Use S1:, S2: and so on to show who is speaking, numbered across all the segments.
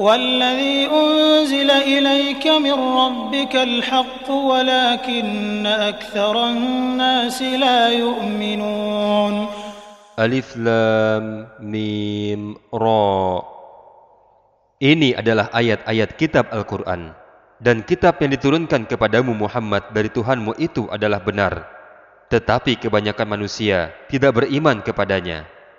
S1: والذي أنزل إليك من ربك الحق ولكن أكثر الناس لا يؤمنون
S2: Alif Lam Mim Ra Ini adalah ayat-ayat kitab Al-Quran dan kitab yang diturunkan kepadamu Muhammad dari Tuhanmu itu adalah benar tetapi kebanyakan manusia tidak beriman kepadanya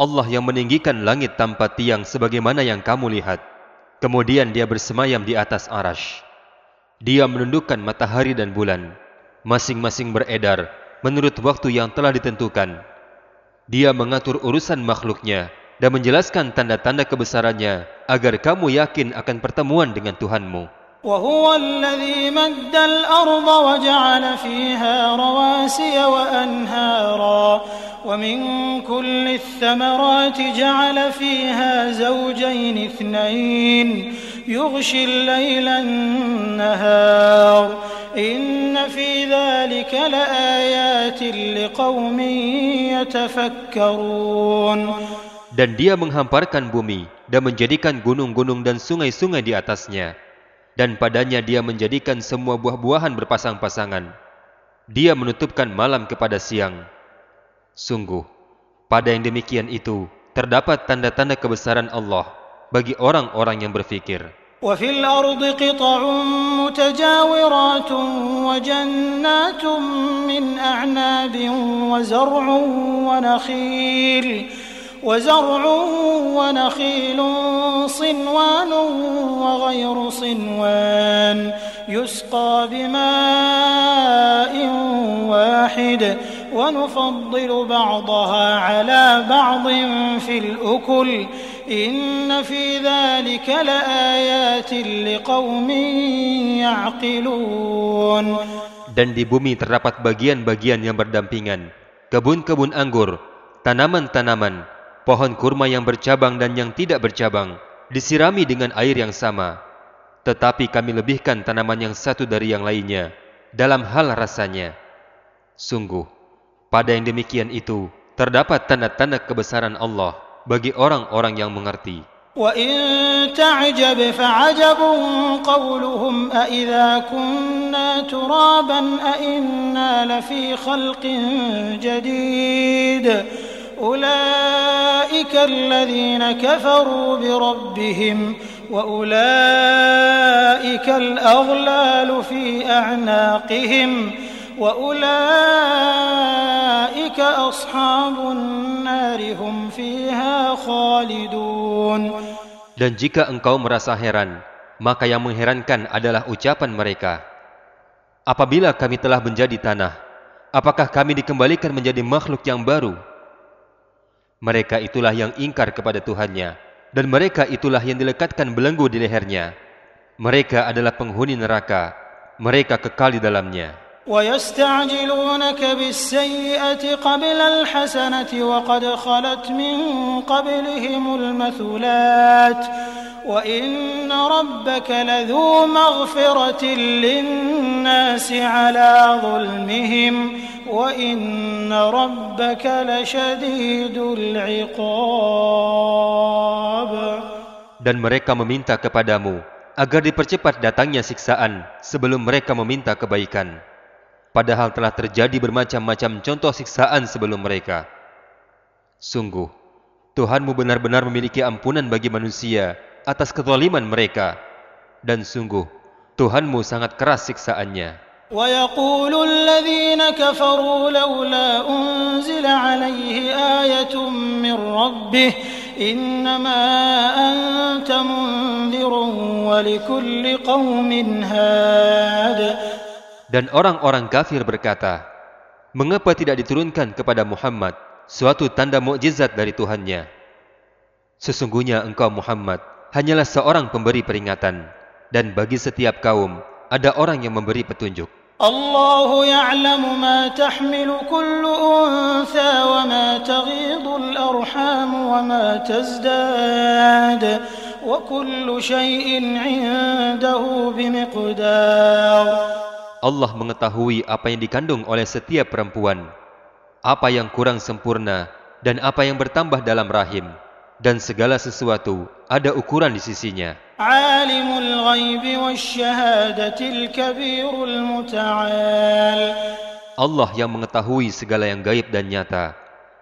S2: Allah yang meninggikan langit tanpa tiang sebagaimana yang kamu lihat. Kemudian dia bersemayam di atas arash. Dia menundukkan matahari dan bulan. Masing-masing beredar menurut waktu yang telah ditentukan. Dia mengatur urusan makhluknya dan menjelaskan tanda-tanda kebesarannya agar kamu yakin akan pertemuan dengan Tuhanmu.
S1: وهو الذي مد الأرض وجعل فيها رواسي وأنهارا ومن كل الثمرات جعل فيها زوجين اثنين يغشي الليل النهار إن في ذلك لآيات لقوم يتفكرون
S2: Dan dia menghamparkan bumi dan menjadikan gunung-gunung dan sungai-sungai di atasnya. Dan padanya dia menjadikan semua buah-buahan berpasang-pasangan. Dia menutupkan malam kepada siang. Sungguh, pada yang demikian itu terdapat tanda-tanda kebesaran Allah bagi orang-orang yang berfikir.
S1: وفي الأرض قطع متجاورات وجنات من أعناب وزرع ونخيل وزرع ونخيل صنوان وغير صنوان يسقى بماء واحد ونفضل بعضها على بعض في الأكل إن في ذلك لآيات لقوم يعقلون
S2: Dan di bumi terdapat bagian-bagian yang berdampingan, kebun-kebun anggur, tanaman-tanaman, pohon kurma yang bercabang dan yang tidak bercabang, disirami dengan air yang sama. Tetapi kami lebihkan tanaman yang satu dari yang lainnya, dalam hal rasanya. Sungguh, pada yang demikian itu, terdapat tanda-tanda kebesaran Allah bagi orang-orang yang mengerti.
S1: وإن تعجب فعجب قولهم أإذا كنا ترابا أإنا لفي خلق جديد أولئك الذين كفروا بربهم وأولئك الأغلال في أعناقهم وأولئك أصحاب النار هم فيها خالدون
S2: Dan jika engkau merasa heran, maka yang mengherankan adalah ucapan mereka. Apabila kami telah menjadi tanah, apakah kami dikembalikan menjadi makhluk yang baru? Mereka itulah yang ingkar kepada Tuhannya, dan mereka itulah yang dilekatkan belenggu di lehernya. Mereka adalah penghuni neraka, mereka kekal di dalamnya.
S1: ويستعجلونك بالسيئة قبل الحسنة وقد خلت من قبلهم المثلات وإن ربك لذو مغفرة للناس على ظلمهم وإن ربك لشديد العقاب
S2: Dan mereka meminta kepadamu agar dipercepat datangnya siksaan sebelum mereka meminta kebaikan. Padahal telah terjadi bermacam-macam contoh siksaan sebelum mereka. Sungguh, Tuhanmu benar-benar memiliki ampunan bagi manusia atas kezaliman mereka. Dan sungguh, Tuhanmu sangat keras siksaannya.
S1: ويقول الذين كفروا لولا أنزل عليه عليه آية من ربه إنما أنت منذر ولكل قوم هاد
S2: Dan orang-orang kafir berkata, Mengapa tidak diturunkan kepada Muhammad suatu tanda mukjizat dari Tuhannya? Sesungguhnya engkau Muhammad hanyalah seorang pemberi peringatan, dan bagi setiap kaum ada orang yang memberi petunjuk.
S1: الله يعلم ما تحمل كل أنثى وما تغيض الأرحام وما تزداد وكل شيء عنده بمقدار
S2: Allah mengetahui apa yang dikandung oleh setiap perempuan, apa yang kurang sempurna, dan apa yang bertambah dalam rahim. Dan segala sesuatu ada ukuran di sisinya.
S1: Alimul ghaibi wasyahadatil kabirul muta'al.
S2: Allah yang mengetahui segala yang gaib dan nyata,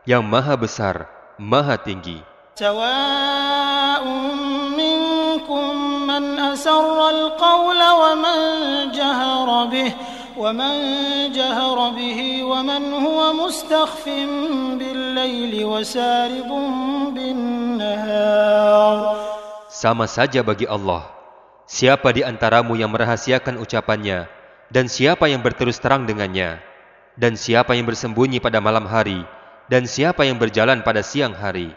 S2: yang maha besar, maha tinggi.
S1: Tawa'un minkum man asarral qawla wa man به ومن جهر به ومن هو مستخف بالليل وسارب بالنهار
S2: Sama saja bagi Allah. Siapa di antaramu yang merahasiakan ucapannya, dan siapa yang berterus terang dengannya, dan siapa yang bersembunyi pada malam hari, dan siapa yang berjalan pada siang hari.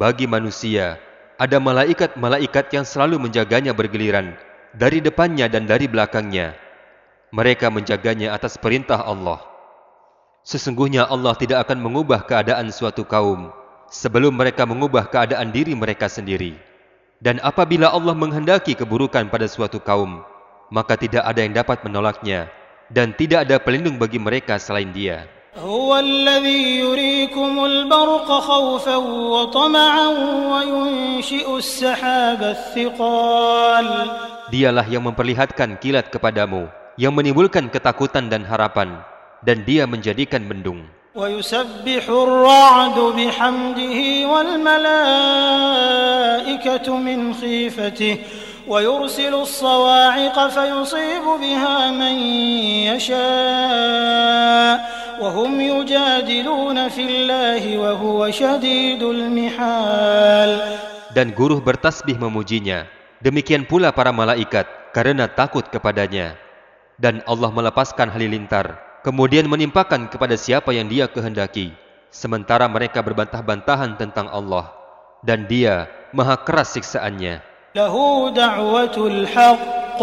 S2: Bagi manusia, ada malaikat-malaikat yang selalu menjaganya bergiliran dari depannya dan dari belakangnya. Mereka menjaganya atas perintah Allah. Sesungguhnya Allah tidak akan mengubah keadaan suatu kaum sebelum mereka mengubah keadaan diri mereka sendiri. Dan apabila Allah menghendaki keburukan pada suatu kaum, maka tidak ada yang dapat menolaknya dan tidak ada pelindung bagi mereka selain Dia.
S1: هو الذي يريكم البرق خوفا وطمعا وينشئ السحاب الثقال
S2: Dialah yang memperlihatkan kilat kepadamu, yang menimbulkan ketakutan dan harapan, dan Dia menjadikan mendung.
S1: ويسبح الرعد بحمده والملائكة من خيفته ويرسل الصواعق فيصيب بها من يشاء وهم يجادلون في الله وهو شديد المحال
S2: Dan guruh bertasbih memujinya. Demikian pula para malaikat karena takut kepadanya. Dan Allah melepaskan halilintar, kemudian menimpakan kepada siapa yang dia kehendaki. Sementara mereka berbantah-bantahan tentang Allah. Dan dia maha keras siksaannya.
S1: له دعوة الحق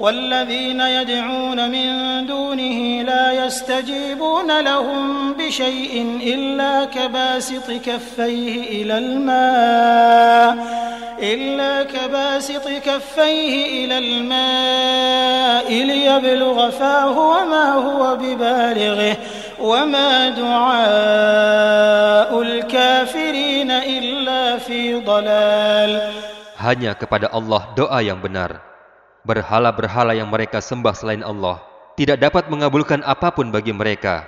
S1: والذين يدعون من دونه لا يستجيبون لهم بشيء إلا كباسط كفيه إلى الماء إلا كباسط كفيه إلى الماء ليبلغ فاه وما هو ببالغه وما دعاء الكافرين إلا في ضلال
S2: Hanya kepada Allah doa yang benar. Berhala-berhala yang mereka sembah selain Allah tidak dapat mengabulkan apa pun bagi mereka.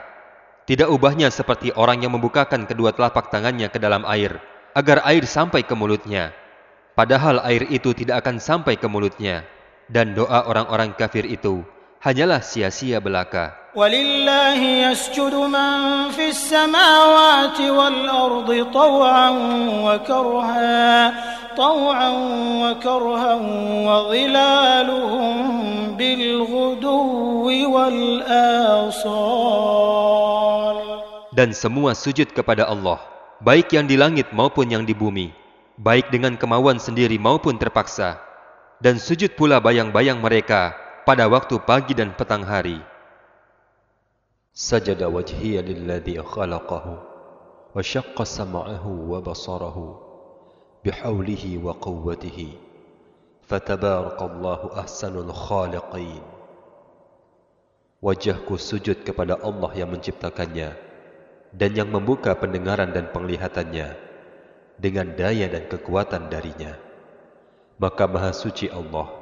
S2: Tidak ubahnya seperti orang yang membukakan kedua telapak tangannya ke dalam air agar air sampai ke mulutnya. Padahal air itu tidak akan sampai ke mulutnya. Dan doa orang-orang kafir itu hanyalah sia-sia belaka. Dan semua sujud kepada Allah, baik yang di langit maupun yang di bumi, baik dengan kemauan sendiri maupun terpaksa. Dan sujud pula bayang-bayang mereka, pada waktu pagi dan petang hari.
S3: Sajada wajhiya lilladhi khalaqahu wa syaqqa sama'ahu wa basarahu bihawlihi wa quwwatihi fatabarakallahu ahsanul khaliqin. Wajahku sujud kepada Allah yang menciptakannya dan yang membuka pendengaran dan penglihatannya dengan daya dan kekuatan darinya. Maka Maha Suci Allah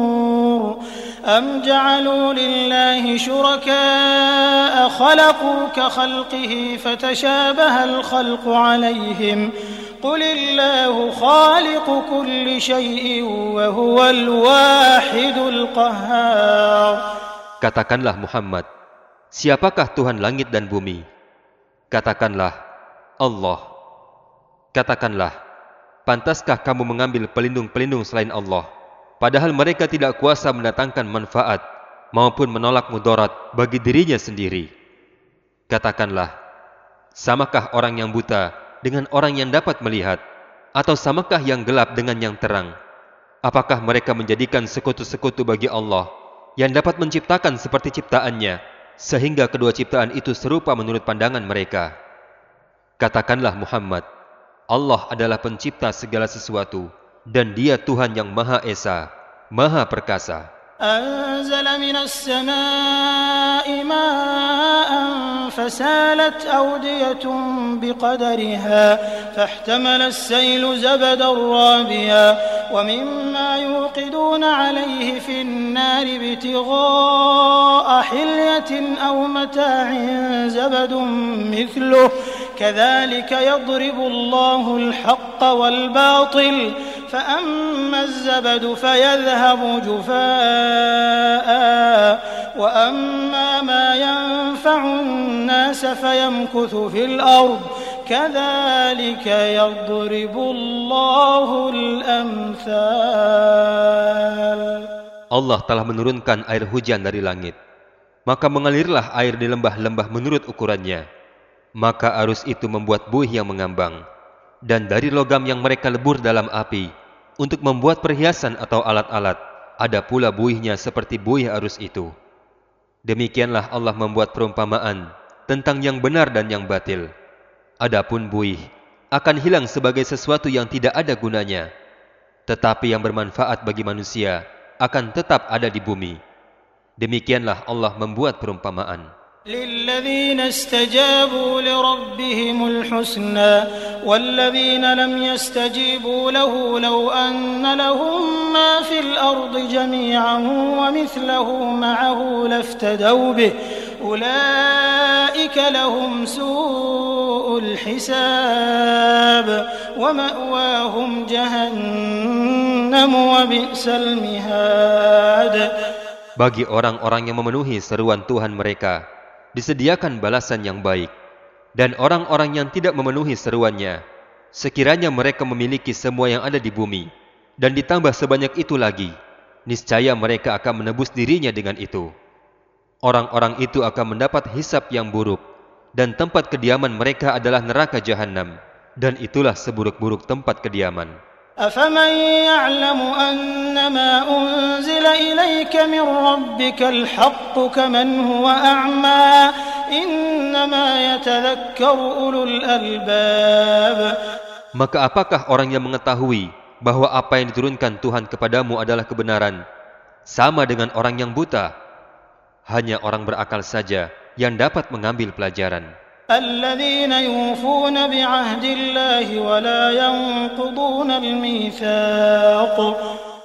S1: أم جعلوا لله شركاء خلقوا كخلقه فتشابه الخلق عليهم قل الله خالق كل شيء وهو الواحد القهار
S2: Katakanlah Muhammad, siapakah Tuhan langit dan bumi? Katakanlah, Allah. Katakanlah, pantaskah kamu mengambil pelindung-pelindung selain Allah? Padahal mereka tidak kuasa mendatangkan manfaat maupun menolak mudarat bagi dirinya sendiri. Katakanlah, samakah orang yang buta dengan orang yang dapat melihat? Atau samakah yang gelap dengan yang terang? Apakah mereka menjadikan sekutu-sekutu bagi Allah yang dapat menciptakan seperti ciptaannya, sehingga kedua ciptaan itu serupa menurut pandangan mereka? Katakanlah Muhammad, Allah adalah pencipta segala sesuatu, dan dia Tuhan yang Maha Esa, Maha Perkasa.
S1: أنزل من السماء ماء فسالت أودية بقدرها فاحتمل السيل زبدا رابيا ومما يوقدون عليه في النار ابتغاء حلية أو متاع زبد مثله كذلك يضرب الله الحق والباطل فأما الزبد فيذهب جفاء وأما ما ينفع الناس فيمكث في الأرض كذلك يضرب الله الأمثال
S2: Allah telah menurunkan air hujan dari langit. Maka mengalirlah air di lembah-lembah menurut ukurannya. Maka arus itu membuat buih yang mengambang. Dan dari logam yang mereka lebur dalam api, untuk membuat perhiasan atau alat-alat, ada pula buihnya seperti buih arus itu. Demikianlah Allah membuat perumpamaan tentang yang benar dan yang batil. Adapun buih akan hilang sebagai sesuatu yang tidak ada gunanya, tetapi yang bermanfaat bagi manusia akan tetap ada di bumi. Demikianlah Allah membuat perumpamaan.
S1: للذين استجابوا لربهم الحسنى والذين لم يستجيبوا له لو أن لهم ما في الأرض جميعا ومثله معه لافتدوا به. أولئك لهم سوء الحساب ومأواهم جهنم وبئس المهاد.
S2: Bagi orang-orang yang memenuhi seruan Tuhan mereka, disediakan balasan yang baik. Dan orang-orang yang tidak memenuhi seruannya, sekiranya mereka memiliki semua yang ada di bumi, dan ditambah sebanyak itu lagi, niscaya mereka akan menebus dirinya dengan itu. Orang-orang itu akan mendapat hisap yang buruk, dan tempat kediaman mereka adalah neraka jahanam, dan itulah seburuk-buruk tempat kediaman.
S1: أفمن يعلم أنما أنزل إليك من ربك الحق كمن هو أعمى إنما يتذكر أولو الألباب
S2: Maka apakah orang yang mengetahui bahwa apa yang diturunkan Tuhan kepadamu adalah kebenaran, sama dengan orang yang buta? Hanya orang berakal saja yang dapat mengambil pelajaran.
S1: الذين يوفون بعهد الله ولا ينقضون الميثاق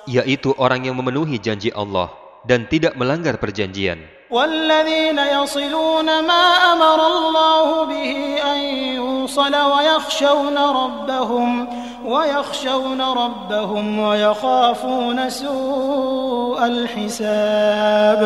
S2: Yaitu orang yang memenuhi janji Allah dan tidak melanggar perjanjian.
S1: والذين يصلون ما أمر الله به أن يوصل ويخشون ربهم ويخشون ربهم ويخافون سوء الحساب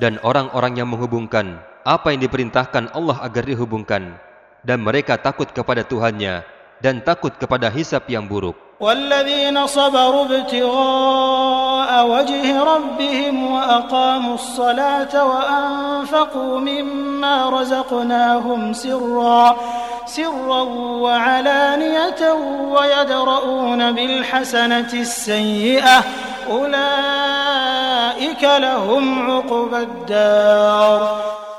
S2: Dan orang-orang yang menghubungkan apa yang diperintahkan Allah agar dihubungkan dan mereka takut kepada Tuhannya dan takut kepada hisap yang buruk.
S1: والذين صبروا ابتغاء وجه ربهم وأقاموا الصلاة وأنفقوا مما رزقناهم سرا سرا وعلانية ويدرؤون بالحسنة السيئة أولئك لهم عقبى الدار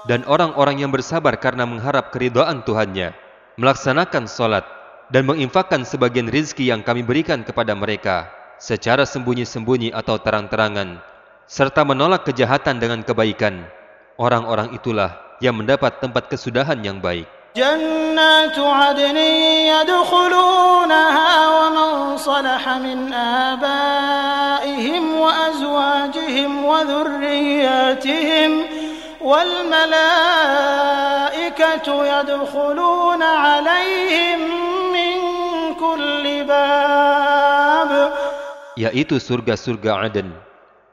S2: dan orang-orang yang bersabar karena mengharap keridhaan Tuhannya, melaksanakan solat, dan menginfakkan sebagian rizki yang kami berikan kepada mereka, secara sembunyi-sembunyi atau terang-terangan, serta menolak kejahatan dengan kebaikan, orang-orang itulah yang mendapat tempat kesudahan yang baik.
S1: جنات عدن يدخلونها ومن صلح من آبائهم وأزواجهم وذرياتهم والملائكة يدخلون عليهم من كل باب
S2: yaitu surga-surga Aden.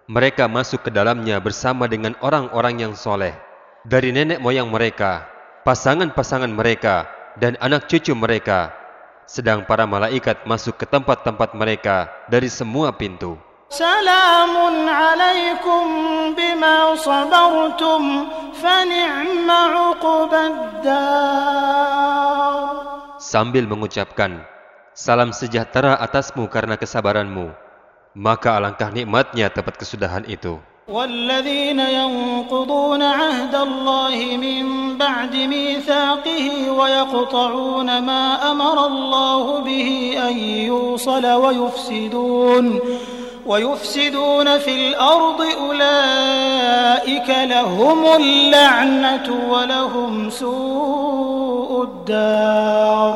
S2: Mereka masuk ke dalamnya bersama dengan orang-orang yang soleh. Dari nenek moyang mereka, pasangan-pasangan mereka, dan anak cucu mereka. Sedang para malaikat masuk ke tempat-tempat mereka dari semua pintu. Sambil mengucapkan, Salam sejahtera atasmu karena kesabaranmu. Maka alangkah nikmatnya tempat kesudahan itu.
S1: والذين ينقضون عهد الله من بعد ميثاقه ويقطعون ما أمر الله به أن يوصل ويفسدون ويفسدون في الأرض أولئك لهم اللعنة ولهم سوء الدار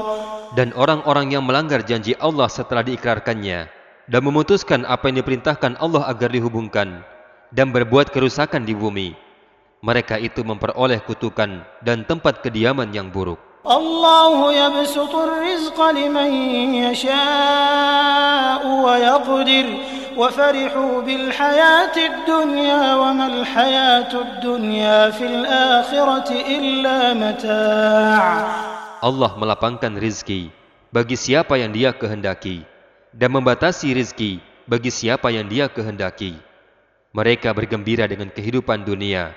S2: Dan orang-orang yang melanggar janji Allah setelah diikrarkannya dan memutuskan apa yang diperintahkan Allah agar dihubungkan dan berbuat kerusakan di bumi. Mereka itu memperoleh kutukan dan tempat kediaman yang buruk. Allah melapangkan rizki bagi siapa yang dia kehendaki dan membatasi rizki bagi siapa yang dia kehendaki. Mereka bergembira dengan kehidupan dunia,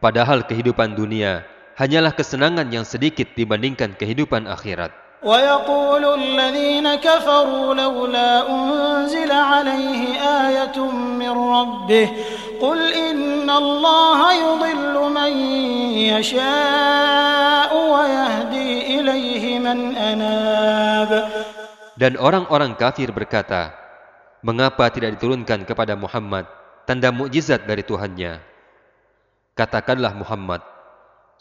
S2: padahal kehidupan dunia hanyalah kesenangan yang sedikit dibandingkan kehidupan akhirat.
S1: ويقول الذين كفروا لولا أنزل عليه آية من ربه قل إن الله يضل من يشاء ويهدي إليه من أناب
S2: Dan orang-orang kafir berkata, Mengapa tidak diturunkan kepada Muhammad tanda mukjizat dari Tuhannya. Katakanlah Muhammad,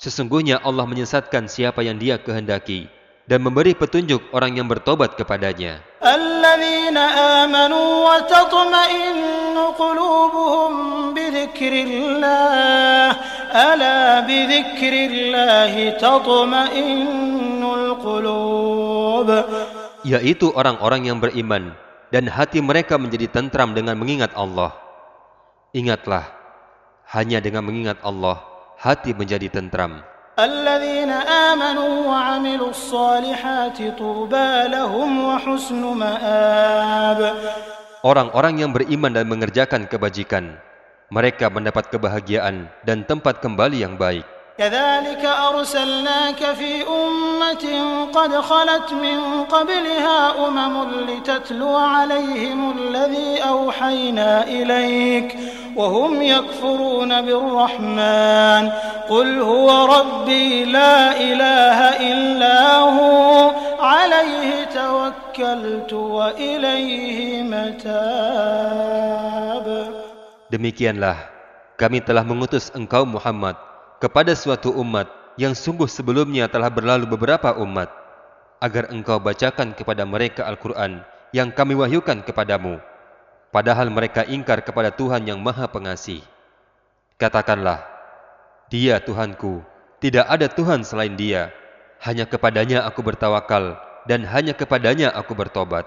S2: sesungguhnya Allah menyesatkan siapa yang dia kehendaki dan memberi petunjuk orang yang bertobat kepadanya. Yaitu orang-orang yang beriman dan hati mereka menjadi tentram dengan mengingat Allah. Ingatlah, hanya dengan mengingat Allah, hati menjadi tentram.
S1: الذين آمنوا وعملوا الصالحات طوبى لهم وحسن مآب
S2: Orang-orang yang beriman dan mengerjakan kebajikan, mereka mendapat kebahagiaan dan tempat kembali yang baik.
S1: كذلك أرسلناك في أمة قد خلت من قبلها أمم لتتلو عليهم الذي أوحينا إليك وهم يكفرون بالرحمن قل هو ربي لا إله إلا هو عليه توكلت وإليه متاب
S2: Demikianlah, kami telah mengutus engkau Muhammad kepada suatu umat yang sungguh sebelumnya telah berlalu beberapa umat, agar engkau bacakan kepada mereka Al-Quran yang kami wahyukan kepadamu, padahal mereka ingkar kepada Tuhan yang Maha Pengasih. Katakanlah, Dia Tuhanku, tidak ada Tuhan selain Dia, hanya kepadanya aku bertawakal dan hanya kepadanya aku bertobat.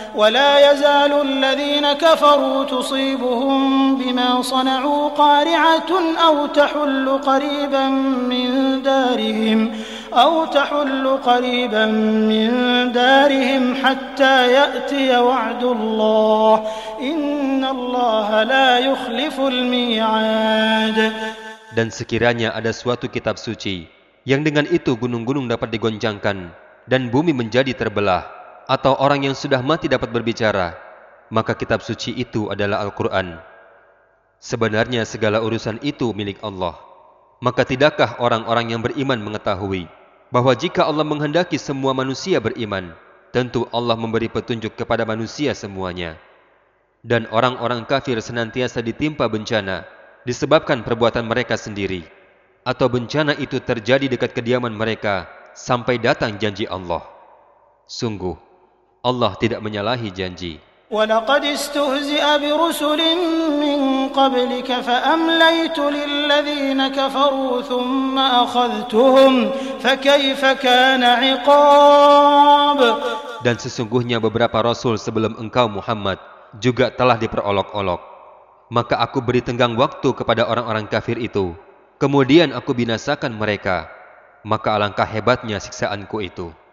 S1: ولا يزال الذين كفروا تصيبهم بما صنعوا قارعة أو تحل قريبا من دارهم أو تحل قريبا من دارهم حتى يأتي وعد الله. إن الله لا يخلف الميعاد.
S2: Dan sekiranya ada suatu kitab suci, yang dengan itu gunung-gunung dapat digoncangkan, dan bumi menjadi terbelah, atau orang yang sudah mati dapat berbicara, maka kitab suci itu adalah Al-Quran. Sebenarnya segala urusan itu milik Allah. Maka tidakkah orang-orang yang beriman mengetahui bahwa jika Allah menghendaki semua manusia beriman, tentu Allah memberi petunjuk kepada manusia semuanya. Dan orang-orang kafir senantiasa ditimpa bencana, disebabkan perbuatan mereka sendiri, atau bencana itu terjadi dekat kediaman mereka sampai datang janji Allah. Sungguh, Allah tidak menyalahi janji.
S1: ولقد استهزئ برسل من قبلك فأمليت للذين كفروا ثم أخذتهم فكيف كان عقاب
S2: Dan sesungguhnya beberapa rasul sebelum engkau Muhammad juga telah diperolok-olok. Maka aku beri tenggang waktu kepada orang-orang kafir itu. Kemudian aku binasakan mereka. Maka alangkah hebatnya siksaanku itu.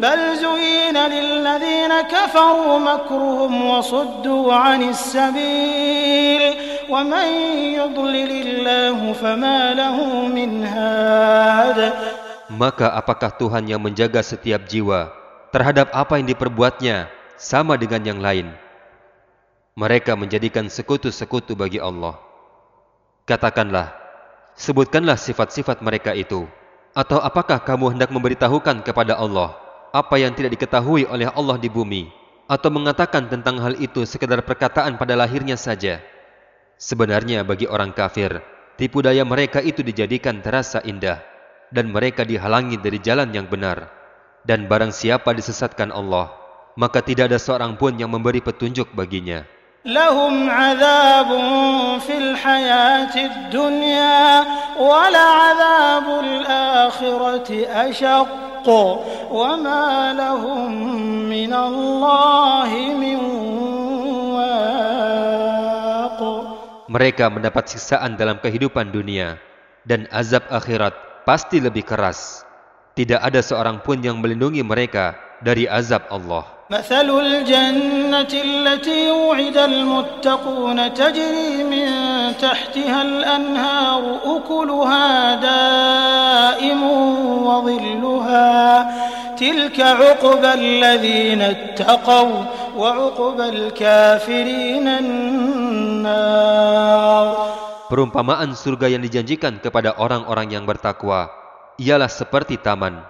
S1: بل زين للذين كفروا مكرهم وصدوا عن السبيل ومن يضلل الله فما له من هاد
S2: Maka apakah Tuhan yang menjaga setiap jiwa terhadap apa yang diperbuatnya sama dengan yang lain? Mereka menjadikan sekutu-sekutu bagi Allah. Katakanlah, sebutkanlah sifat-sifat mereka itu. Atau apakah kamu hendak memberitahukan kepada Allah Apa yang tidak diketahui oleh Allah di bumi? Atau mengatakan tentang hal itu sekedar perkataan pada lahirnya saja? Sebenarnya bagi orang kafir, tipu daya mereka itu dijadikan terasa indah, dan mereka dihalangi dari jalan yang benar. Dan barang siapa disesatkan Allah, maka tidak ada seorang pun yang memberi petunjuk baginya.
S1: لهم عذاب في الحياة الدنيا ولعذاب الآخرة أشق وما لهم من الله من واق
S2: Mereka mendapat siksaan dalam kehidupan dunia, dan azab akhirat pasti lebih keras. Tidak ada seorang pun yang melindungi mereka dari azab Allah.
S1: مثل الجنة التي وعد المتقون تجري من تحتها الأنهار أكلها دائم وظلها تلك عقبى الذين اتقوا وعقبى الكافرين النار
S2: Perumpamaan surga yang dijanjikan kepada orang-orang yang bertakwa ialah seperti taman.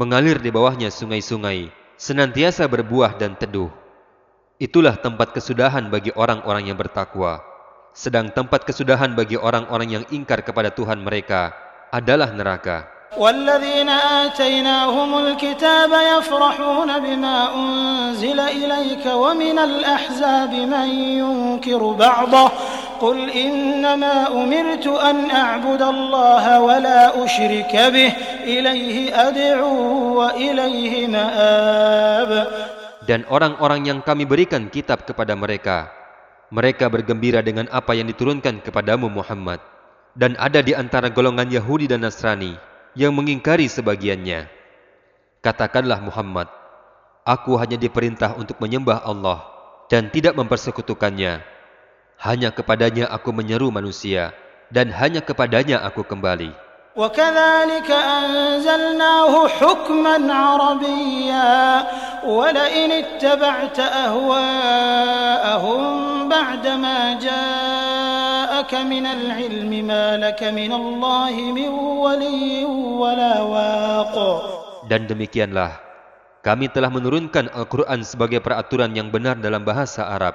S2: Mengalir di bawahnya sungai-sungai, senantiasa berbuah dan teduh. Itulah tempat kesudahan bagi orang-orang yang bertakwa. Sedang tempat kesudahan bagi orang-orang yang ingkar kepada Tuhan mereka adalah neraka.
S1: والذين آتيناهم الكتاب يفرحون بما أنزل إليك ومن الأحزاب من ينكر بعضه قل إنما أمرت أن أعبد الله ولا أشرك به إليه أدعو وإليه مآب
S2: Dan orang-orang yang kami berikan kitab kepada mereka, mereka bergembira dengan apa yang diturunkan kepadamu Muhammad. Dan ada di antara golongan Yahudi dan Nasrani yang mengingkari sebagiannya. Katakanlah Muhammad, aku hanya diperintah untuk menyembah Allah dan tidak mempersekutukannya. Hanya kepadanya aku menyeru manusia dan hanya kepadanya aku kembali.
S1: وكذلك أنزلناه حكما عربيا ولئن اتبعت أهواءهم بعدما جاءك من العلم ما لك من الله من ولي ولا واق
S2: Dan demikianlah, kami telah menurunkan Al-Quran sebagai peraturan yang benar dalam bahasa Arab.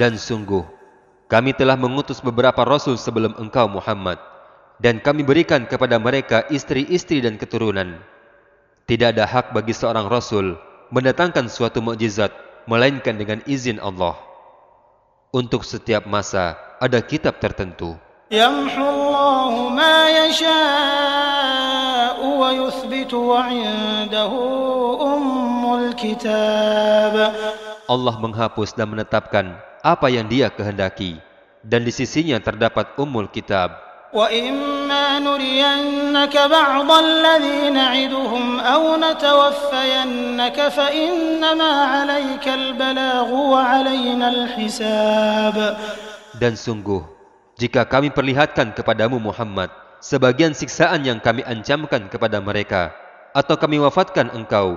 S2: Dan sungguh, kami telah mengutus beberapa rasul sebelum engkau Muhammad, dan kami berikan kepada mereka istri-istri dan keturunan. Tidak ada hak bagi seorang rasul mendatangkan suatu mukjizat melainkan dengan izin Allah. Untuk setiap masa ada kitab tertentu. Allah menghapus dan menetapkan apa yang dia kehendaki dan di sisinya terdapat umul kitab. Dan sungguh jika kami perlihatkan kepadamu Muhammad sebagian siksaan yang kami ancamkan kepada mereka atau kami wafatkan engkau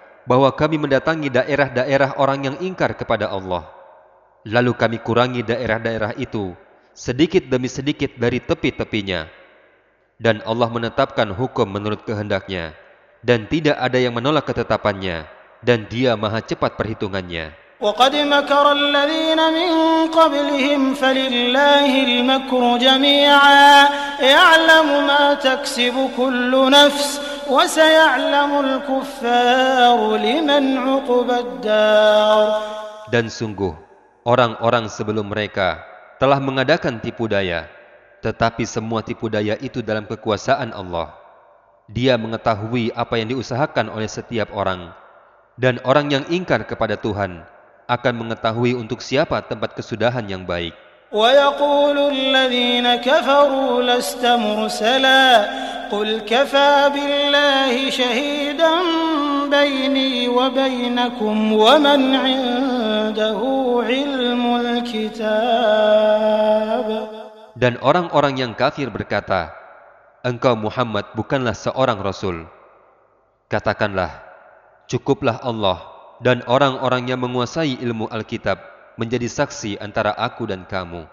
S2: bahwa kami mendatangi daerah-daerah orang yang ingkar kepada Allah? Lalu kami kurangi daerah-daerah itu sedikit demi sedikit dari tepi-tepinya. Dan Allah menetapkan hukum menurut kehendaknya. Dan tidak ada yang menolak ketetapannya. Dan dia maha cepat perhitungannya.
S1: وقد مكر الذين من قبلهم فلله المكر جميعا يعلم ما تكسب كل نفس وسيعلم الكفار لمن عقبى الدار
S2: Dan sungguh, orang-orang sebelum mereka telah mengadakan tipu daya, tetapi semua tipu daya itu dalam kekuasaan Allah. Dia mengetahui apa yang diusahakan oleh setiap orang, dan orang yang ingkar kepada Tuhan akan mengetahui untuk siapa tempat kesudahan yang baik.
S1: ويقول الذين كفروا لست مرسلا قل كفى بالله شهيدا بيني وبينكم ومن عنده علم الكتاب
S2: Dan orang-orang yang kafir berkata, Engkau Muhammad bukanlah seorang Rasul. Katakanlah, cukuplah Allah dan orang-orang yang menguasai ilmu Alkitab menjadi saksi antara aku dan kamu.